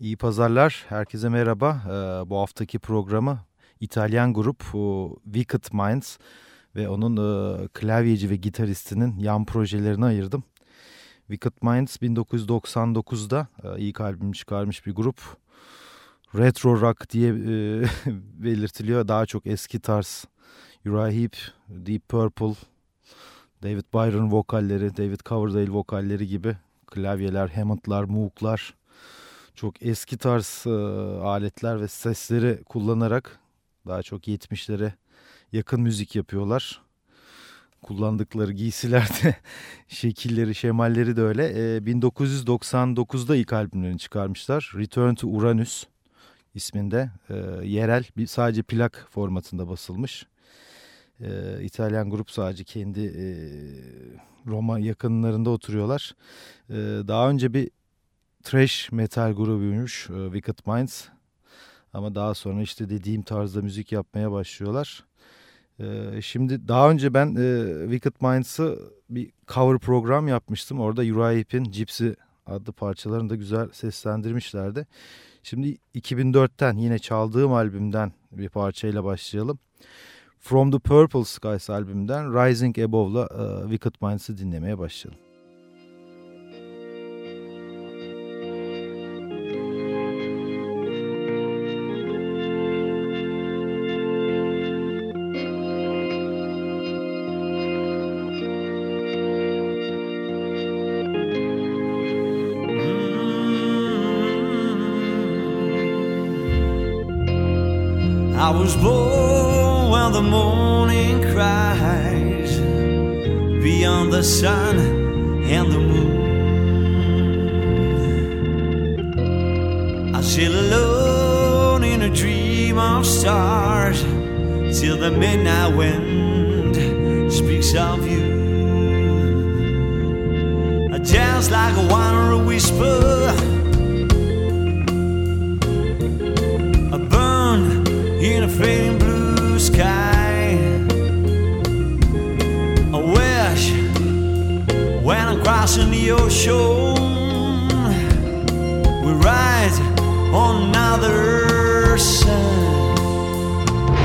İyi pazarlar, herkese merhaba. Ee, bu haftaki programı İtalyan grup Wicked Minds ve onun e, klavyeci ve gitaristinin yan projelerine ayırdım. Wicked Minds 1999'da e, ilk albüm çıkarmış bir grup. Retro rock diye e, belirtiliyor. Daha çok eski tarz. Uriah Heep, Deep Purple, David Byron vokalleri, David Coverdale vokalleri gibi klavyeler, Hammond'lar, Moog'lar çok eski tarz e, aletler ve sesleri kullanarak daha çok 70'lere yakın müzik yapıyorlar. Kullandıkları giysilerde şekilleri, şemalleri de öyle. E, 1999'da ilk albümlerini çıkarmışlar. Return to Uranus isminde e, yerel bir sadece plak formatında basılmış. E, İtalyan grup sadece kendi e, Roma yakınlarında oturuyorlar. E, daha önce bir trash metal grubuymuş e, Wicked Minds. Ama daha sonra işte dediğim tarzda müzik yapmaya başlıyorlar. E, şimdi daha önce ben e, Wicked Minds'ı bir cover program yapmıştım. Orada Uriah Heep'in Gypsy adlı parçalarını da güzel seslendirmişlerdi. Şimdi 2004'ten yine çaldığım albümden bir parçayla başlayalım. From the Purple Skies albümden Rising Above'la uh, Wicked Minds'ı dinlemeye başlayalım. I was born when the morning cries beyond the sun and the moon. I sail alone in a dream of stars till the midnight wind speaks of you. I dance like a wanderer whisper. A fading blue sky. I wish when I'm crossing the ocean, we ride on another side,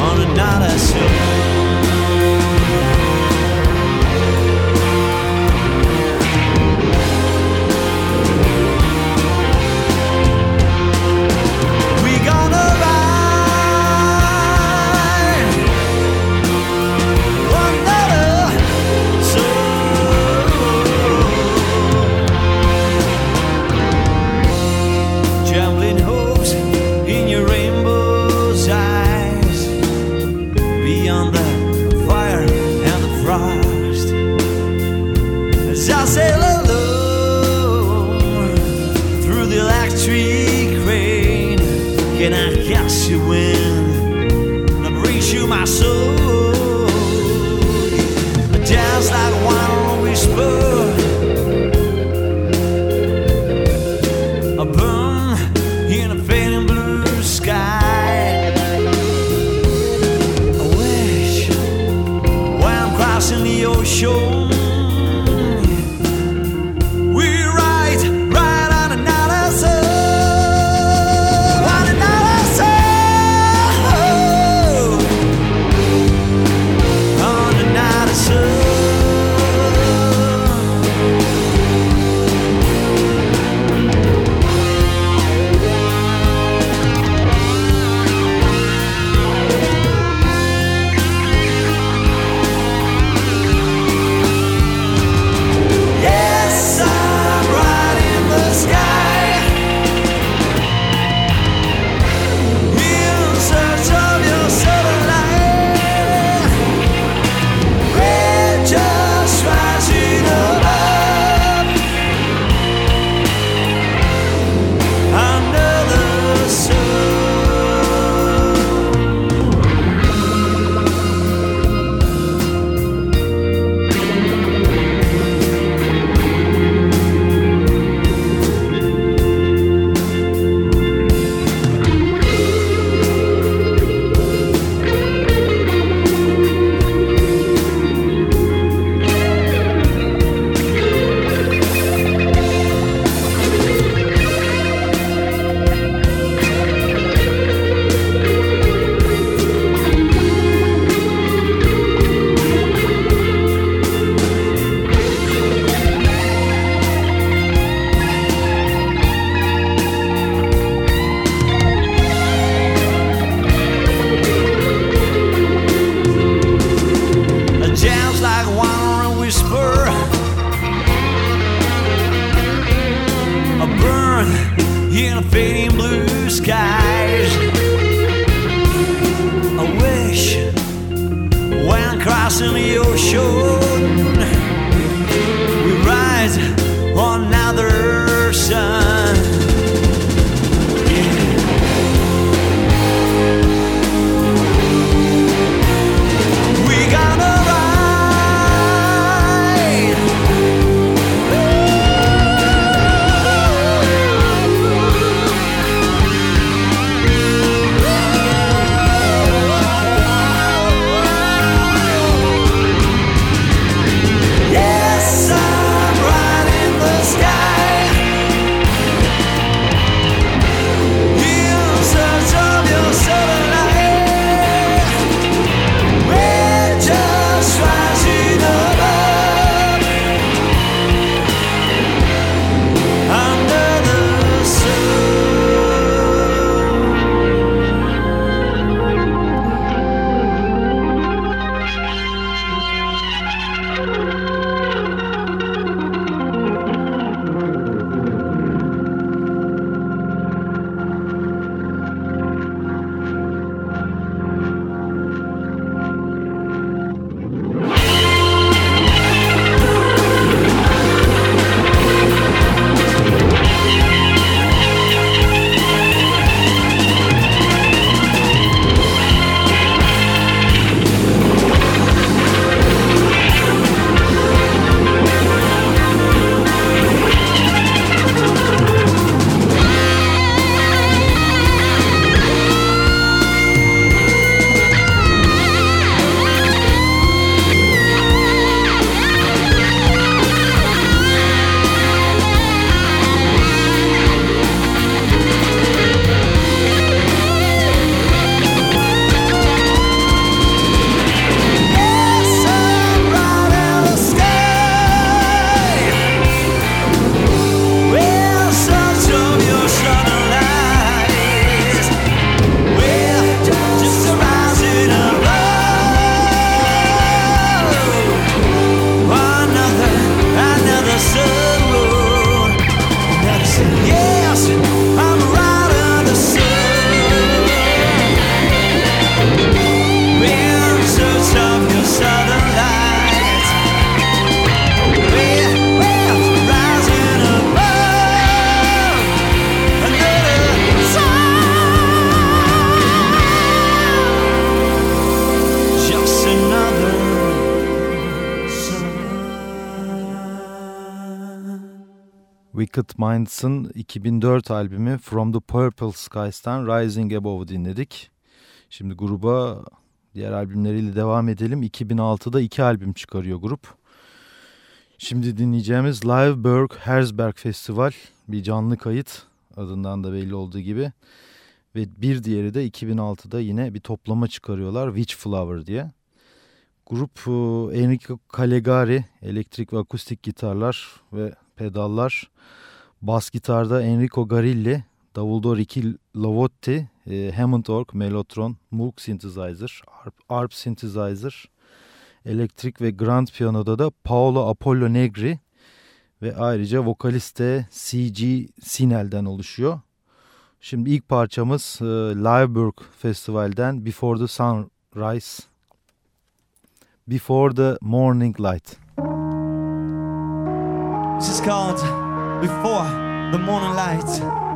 on another side. Wicked Minds'ın 2004 albümü From the Purple Skies'tan Rising Above dinledik. Şimdi gruba diğer albümleriyle devam edelim. 2006'da iki albüm çıkarıyor grup. Şimdi dinleyeceğimiz Live Berg Herzberg Festival bir canlı kayıt adından da belli olduğu gibi. Ve bir diğeri de 2006'da yine bir toplama çıkarıyorlar Witch Flower diye. Grup e, Enrico Calegari elektrik ve akustik gitarlar ve pedallar. Bas gitarda Enrico Garilli, davulda Ricky Lavotti, e, Hammond Org, Mellotron, Moog Synthesizer, Arp, Arp Synthesizer, elektrik ve grand piyanoda da Paolo Apollo Negri ve ayrıca vokaliste C.G. Sinel'den oluşuyor. Şimdi ilk parçamız e, Liveburg Festival'den Before the Sunrise, Before the Morning Light. This is called Before the Morning Light.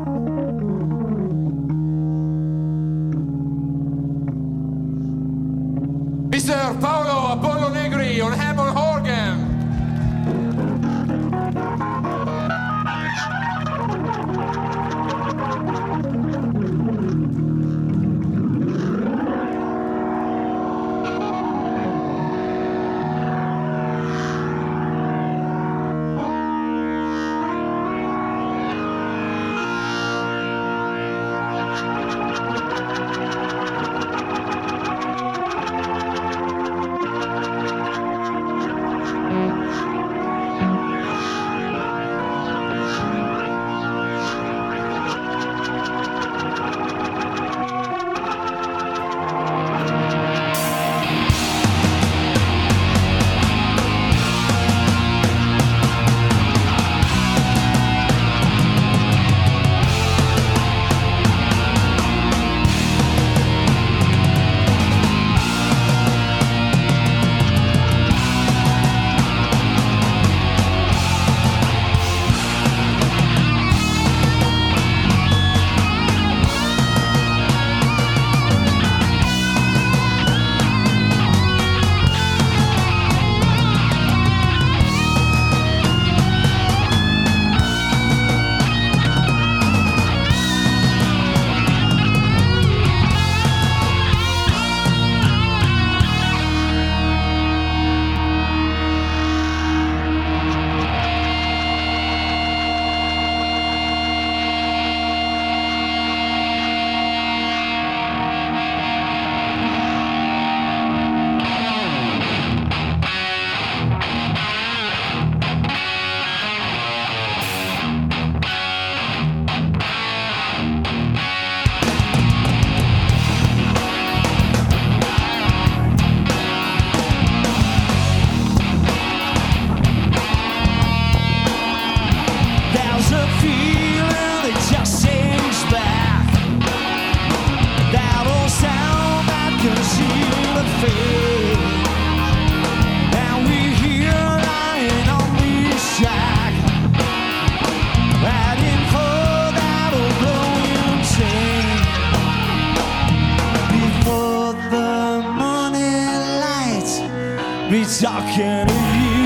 be talking to you.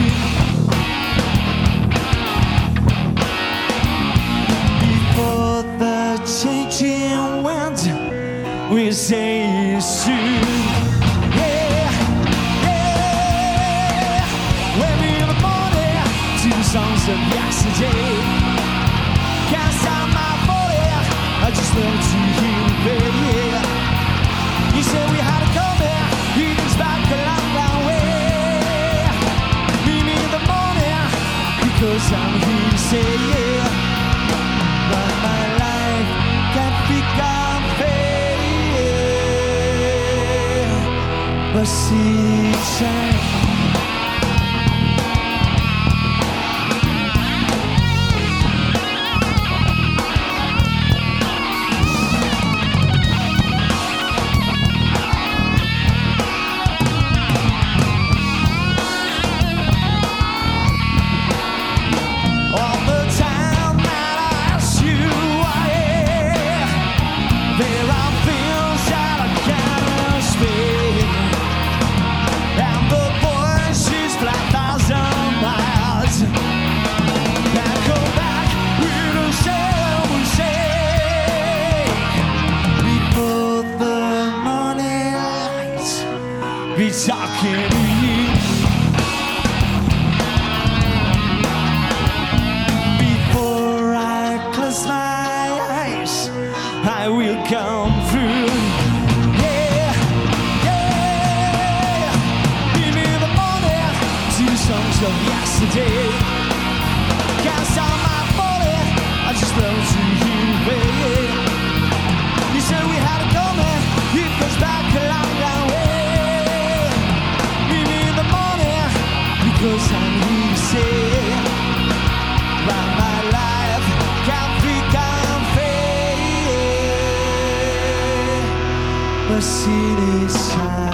Before the changing winds. we say it soon. songs of yesterday. Cast out my body, I just want to hear the baby. You say we face and he yeah But my life can become fair But see shine will come. city shine.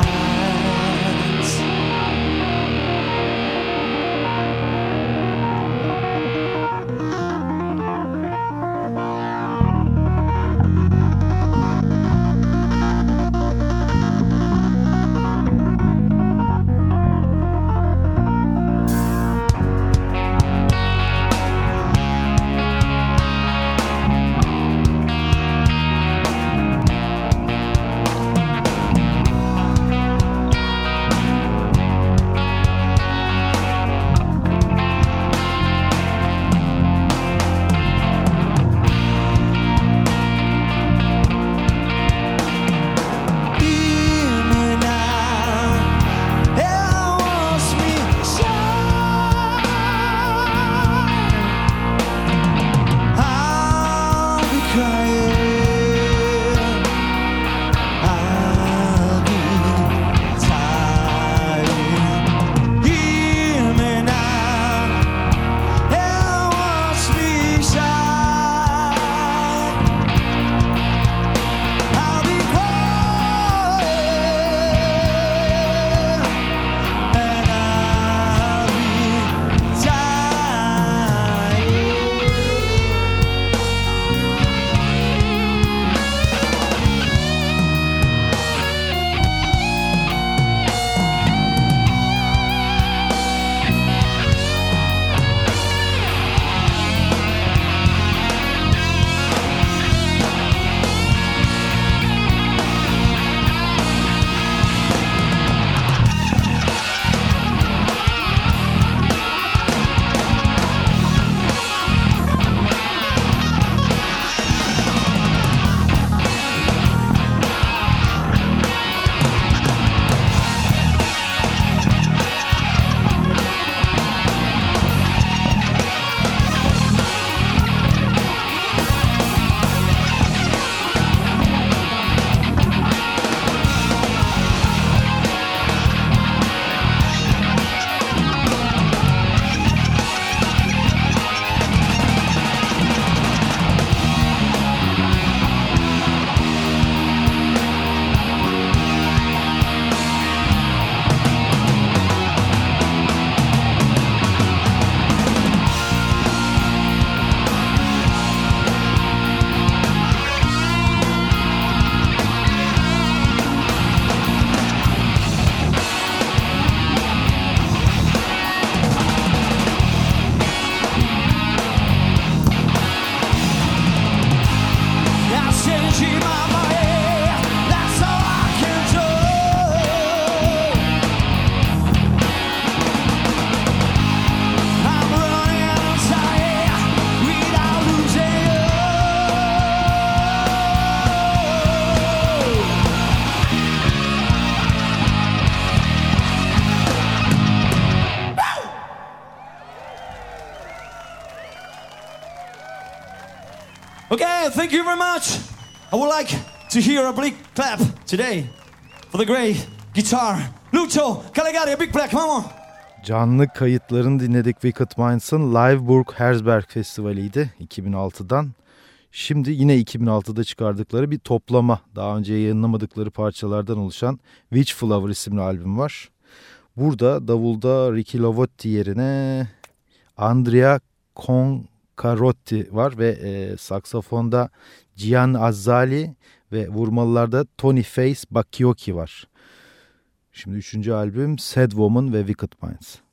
I would like to hear a big clap today for the great guitar. Lucho Caligari, a big clap, come on. Canlı kayıtlarını dinledik Wicked Minds'ın Liveburg Herzberg Festivali'ydi 2006'dan. Şimdi yine 2006'da çıkardıkları bir toplama, daha önce yayınlamadıkları parçalardan oluşan Witch Flower isimli albüm var. Burada davulda Ricky Lavotti yerine Andrea Concarotti var ve e, saksafonda Gian Azzali ve vurmalılarda Tony Face Bakioki var. Şimdi üçüncü albüm Sad Woman ve Wicked Minds.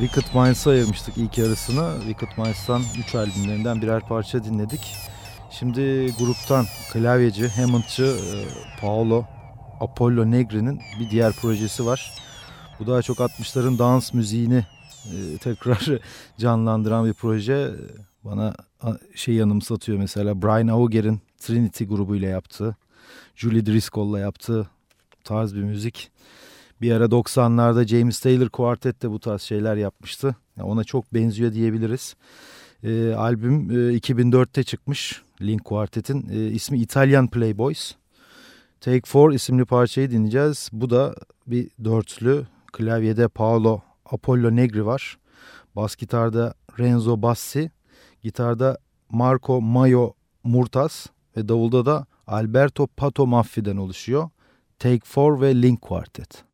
Wicked Minds'a ayırmıştık ilk yarısını. Wicked Minds'tan 3 albümlerinden birer parça dinledik. Şimdi gruptan klavyeci, Hammond'cı e, Paolo Apollo Negri'nin bir diğer projesi var. Bu daha çok 60'ların dans müziğini e, tekrar canlandıran bir proje. Bana şey yanımsatıyor mesela Brian Auger'in Trinity grubuyla yaptığı, Julie Driscoll'la yaptığı tarz bir müzik. Bir ara 90'larda James Taylor Quartet de bu tarz şeyler yapmıştı. Ona çok benziyor diyebiliriz. E, albüm e, 2004'te çıkmış Link Quartet'in. E, ismi Italian Playboys. Take Four isimli parçayı dinleyeceğiz. Bu da bir dörtlü. Klavyede Paolo Apollo Negri var. Bas gitarda Renzo Bassi. Gitarda Marco Mayo Murtas. Ve davulda da Alberto Pato Maffi'den oluşuyor. Take Four ve Link Quartet.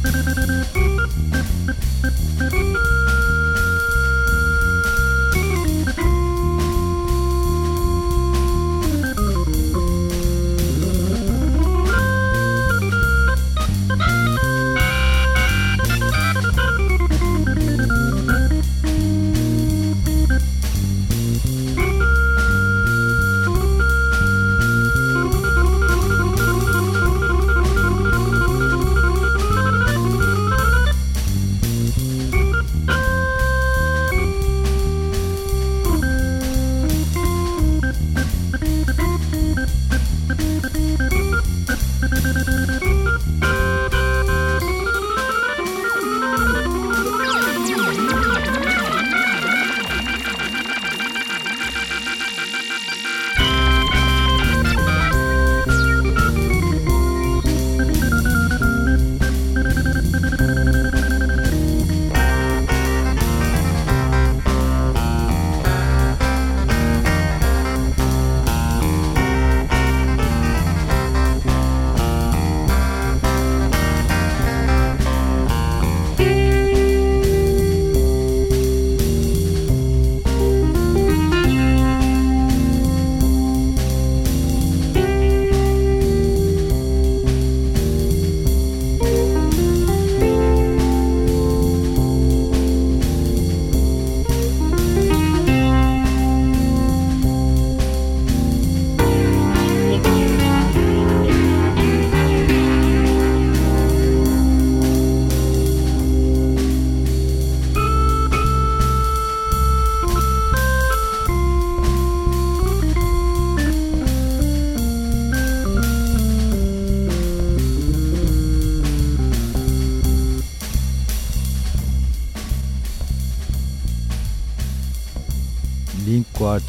Thank you.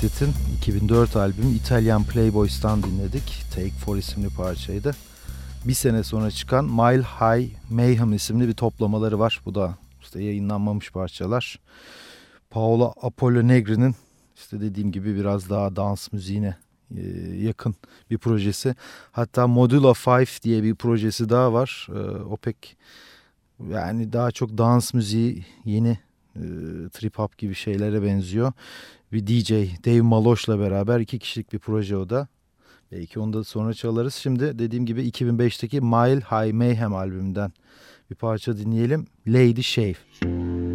Quartet'in 2004 albümü Italian Playboys'tan dinledik. Take Four isimli parçaydı. Bir sene sonra çıkan Mile High Mayhem isimli bir toplamaları var. Bu da işte yayınlanmamış parçalar. Paolo Apollo Negri'nin işte dediğim gibi biraz daha dans müziğine e, yakın bir projesi. Hatta Modulo 5 diye bir projesi daha var. E, o pek yani daha çok dans müziği yeni e, trip hop gibi şeylere benziyor. Bir DJ Dave Maloş'la beraber iki kişilik bir proje o da. Belki onu da sonra çalarız. Şimdi dediğim gibi 2005'teki Mile High Mayhem albümünden bir parça dinleyelim. Lady Shave. Paolo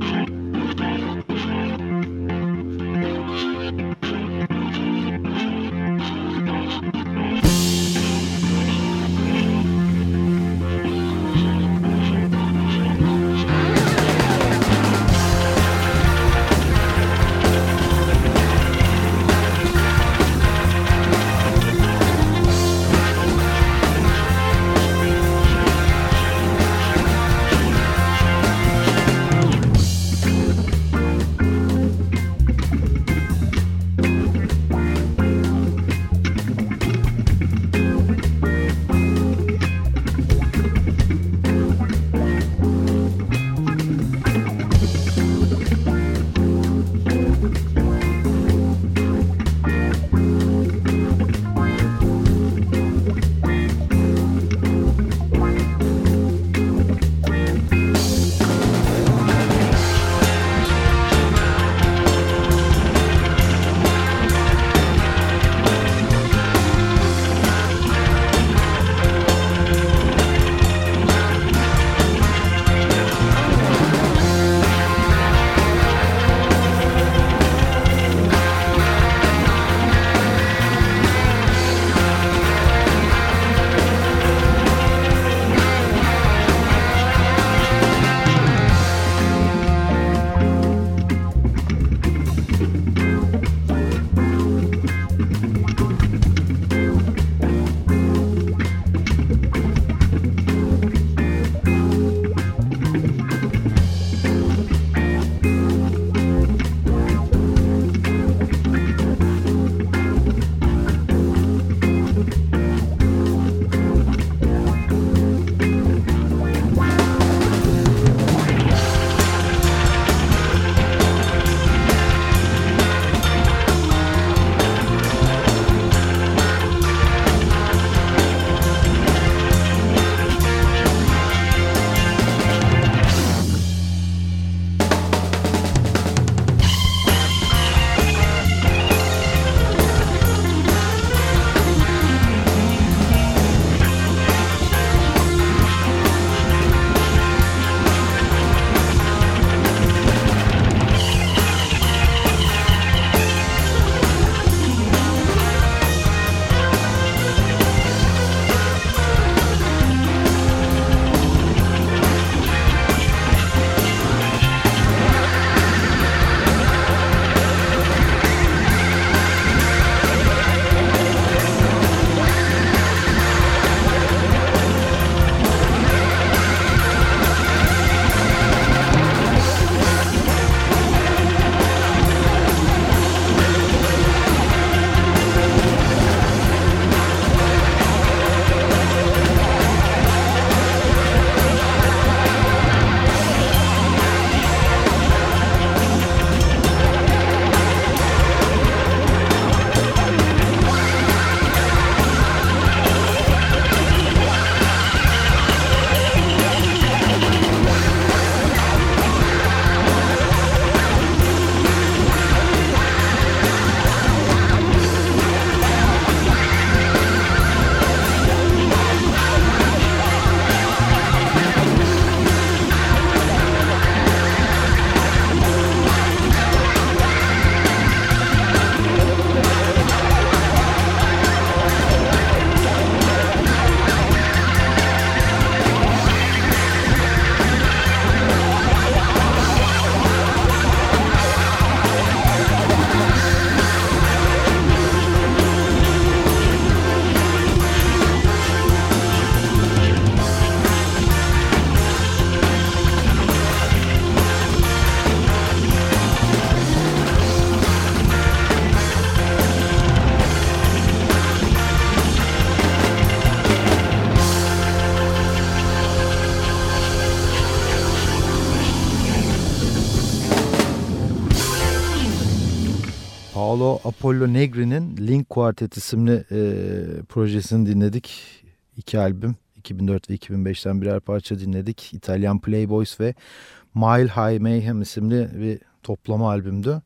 Apollo Negri'nin Link Quartet isimli e, projesini dinledik. İki albüm 2004 ve 2005'ten birer parça dinledik. İtalyan Playboys ve Mile High Mayhem isimli bir toplama albümdü.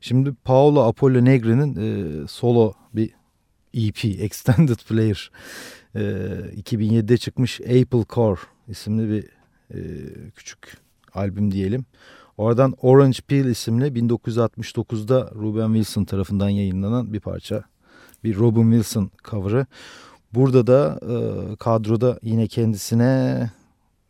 Şimdi Paolo Apollo Negri'nin e, solo bir EP, Extended Player e, 2007'de çıkmış Apple Core isimli bir e, küçük albüm diyelim. Oradan Orange Peel isimli 1969'da Ruben Wilson tarafından yayınlanan bir parça. Bir Robin Wilson cover'ı. Burada da e, kadroda yine kendisine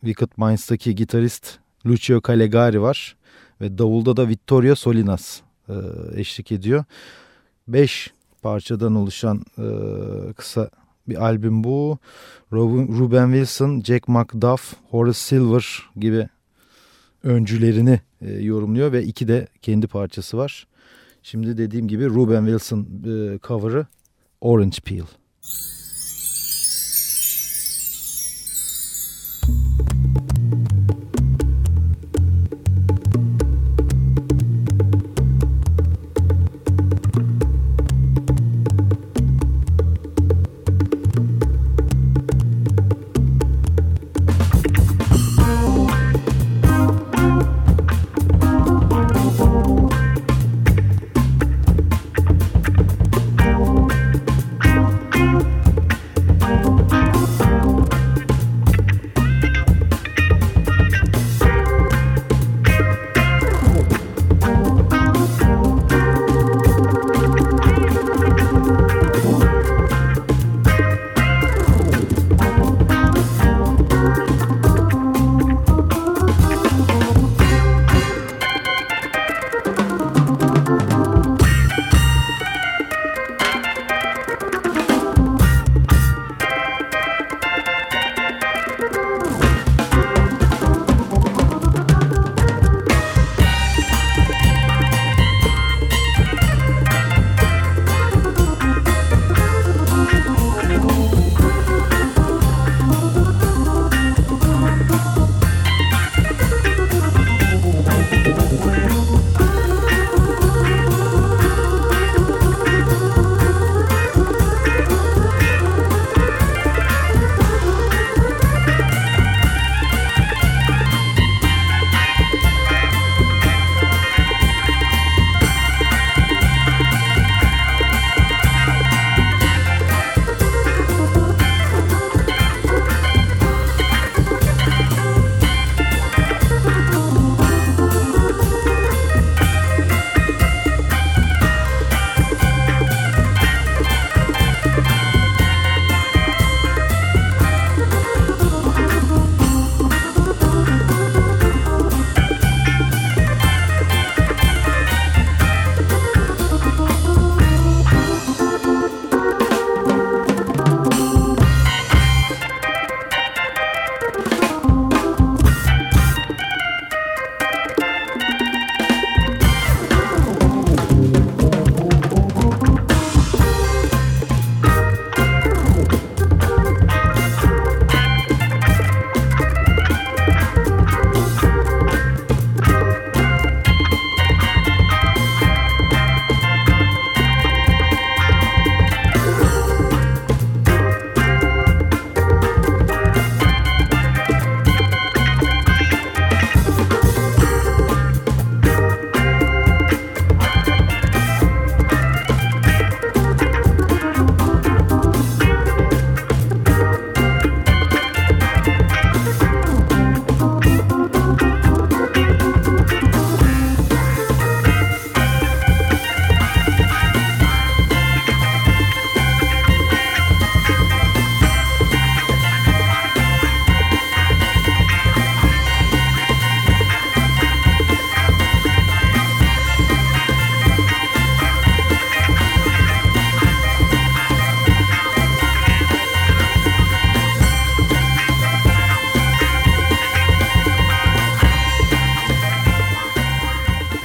Wicked Minds'taki gitarist Lucio Calegari var. Ve davulda da Vittorio Solinas e, eşlik ediyor. Beş parçadan oluşan e, kısa bir albüm bu. Ruben Wilson, Jack McDuff, Horace Silver gibi öncülerini e, yorumluyor ve iki de kendi parçası var. Şimdi dediğim gibi Ruben Wilson e, cover'ı Orange Peel.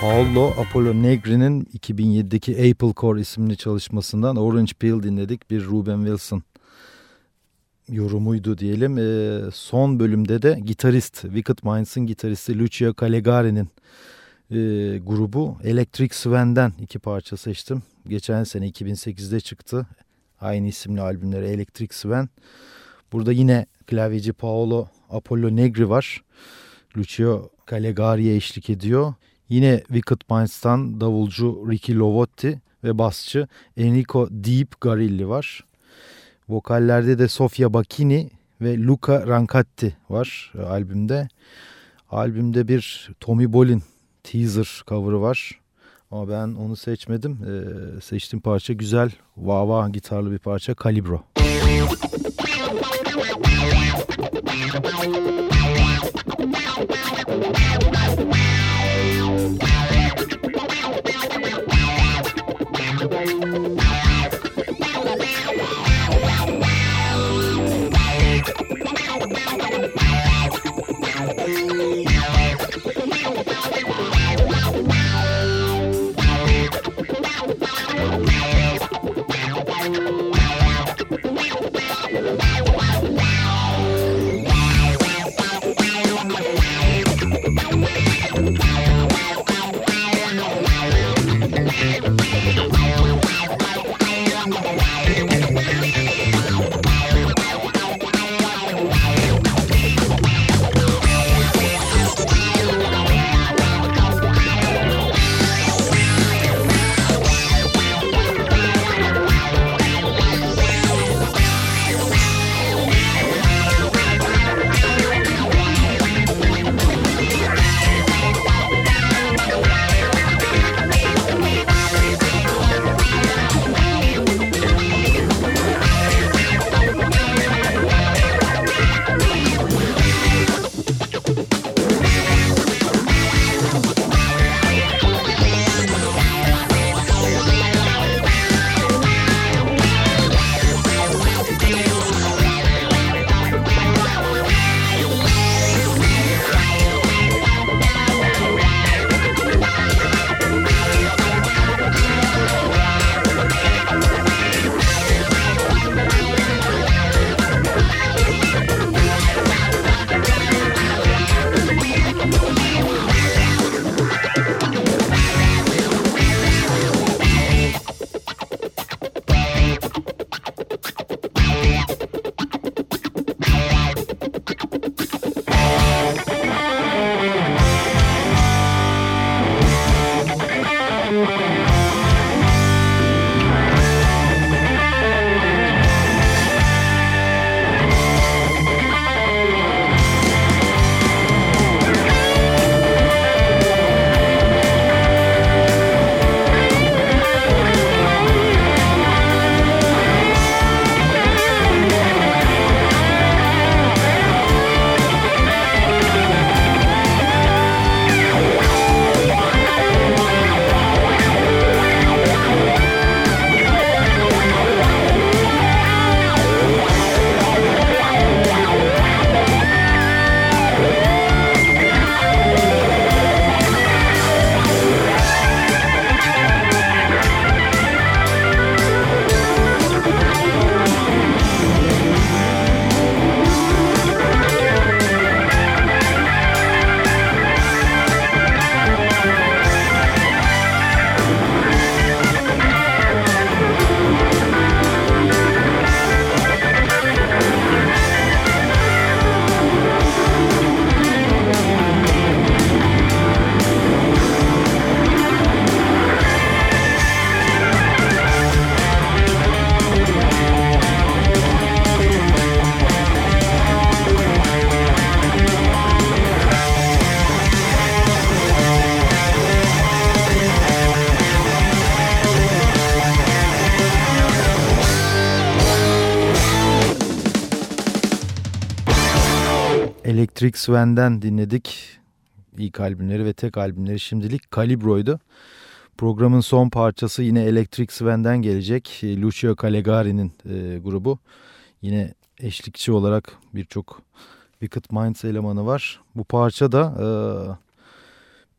Paolo Apollo Negri'nin 2007'deki Apple Core isimli çalışmasından Orange Peel dinledik. Bir Ruben Wilson yorumuydu diyelim. E, son bölümde de gitarist, Wicked Minds'ın gitaristi Lucio Calegari'nin e, grubu Electric Sven'den iki parça seçtim. Geçen sene 2008'de çıktı. Aynı isimli albümleri Electric Sven. Burada yine klavyeci Paolo Apollo Negri var. Lucio Calegari'ye eşlik ediyor. Yine Wicked Minds'tan davulcu Ricky Lovotti ve basçı Enrico Deep Garilli var. Vokallerde de Sofia Bacchini ve Luca Rancatti var e, albümde. Albümde bir Tommy Bolin teaser cover'ı var. Ama ben onu seçmedim. Ee, seçtiğim parça güzel. Vava gitarlı bir parça. Bye. Electric Sven'den dinledik. İlk albümleri ve tek albümleri şimdilik Calibro'ydu. Programın son parçası yine Electric Sven'den gelecek. Lucio Calegari'nin e, grubu. Yine eşlikçi olarak birçok Wicked Minds elemanı var. Bu parça da e,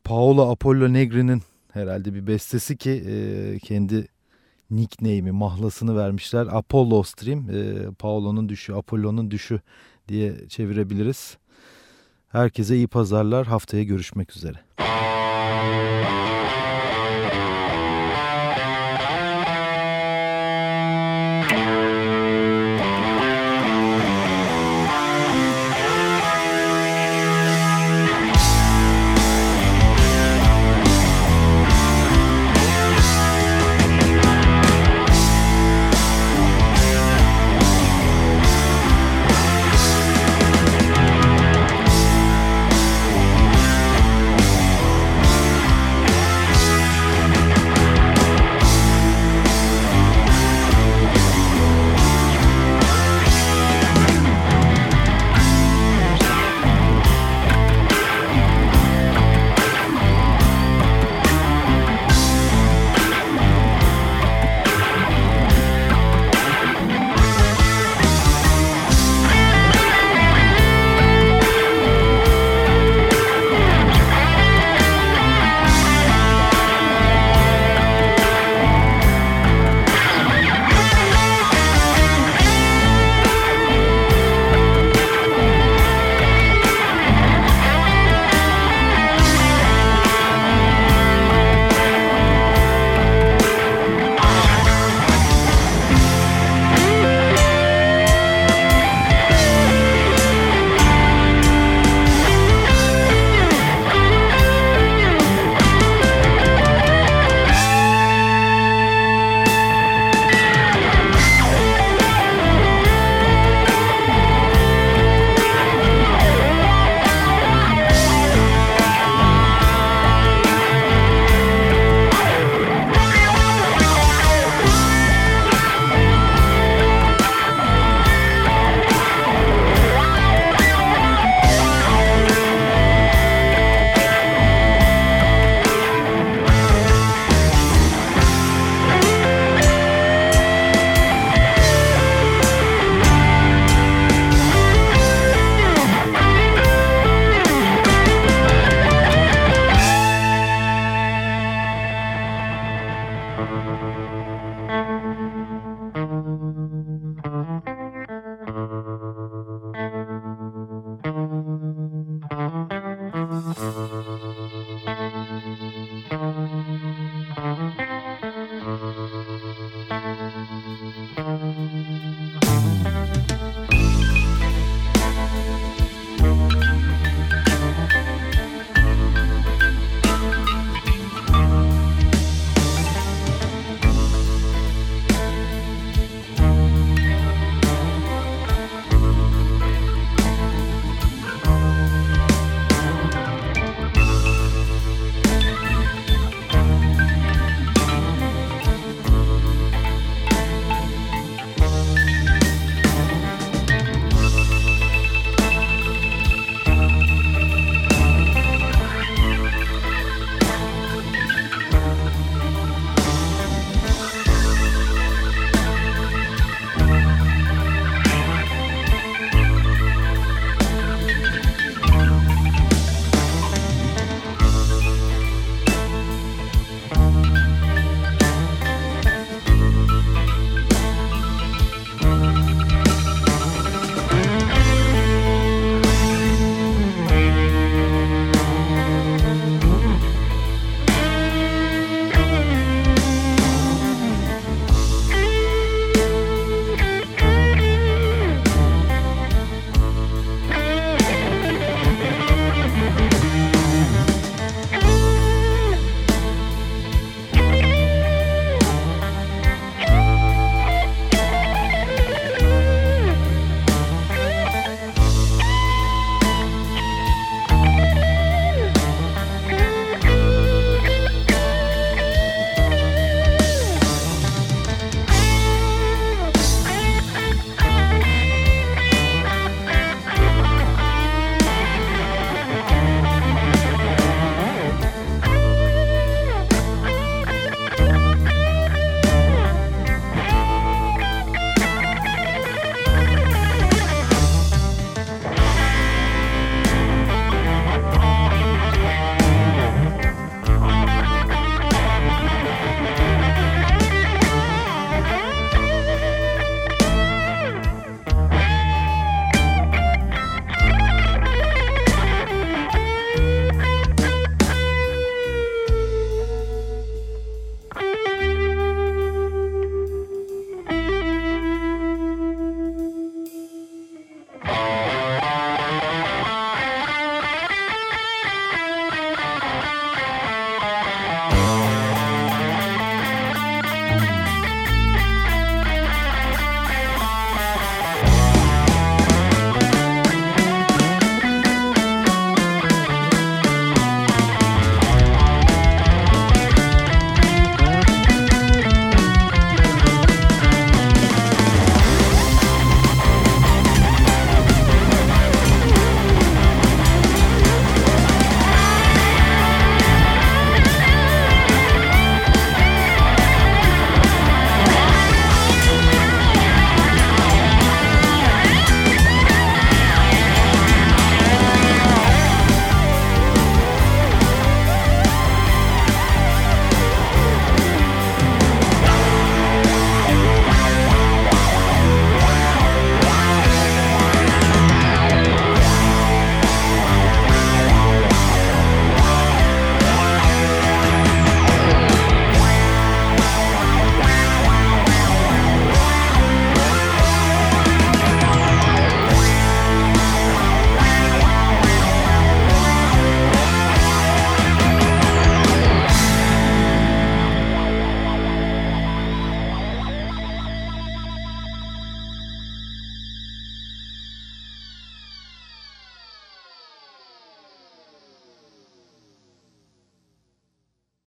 Paolo Apollo Negri'nin herhalde bir bestesi ki e, kendi nickname'i, mahlasını vermişler. Apollo Stream, e, Paolo'nun düşü, Apollo'nun düşü diye çevirebiliriz. Herkese iyi pazarlar. Haftaya görüşmek üzere.